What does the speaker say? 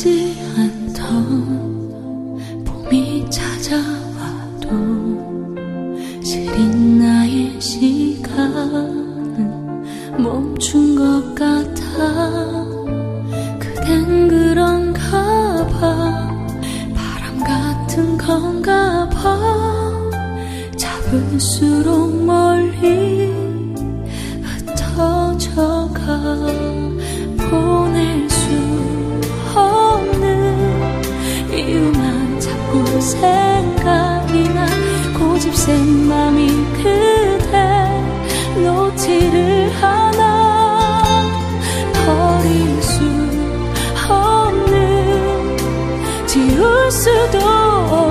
원하지 않던 봄이 찾아와도 시린 나의 시간은 멈춘 것 같아. 그댄 그런가 봐. 바람 같은 건가 봐. 잡을수록 멀 생각이 나 고집센 맘이 그대 놓지를 않아. 버릴 수 없는 지울 수도 없는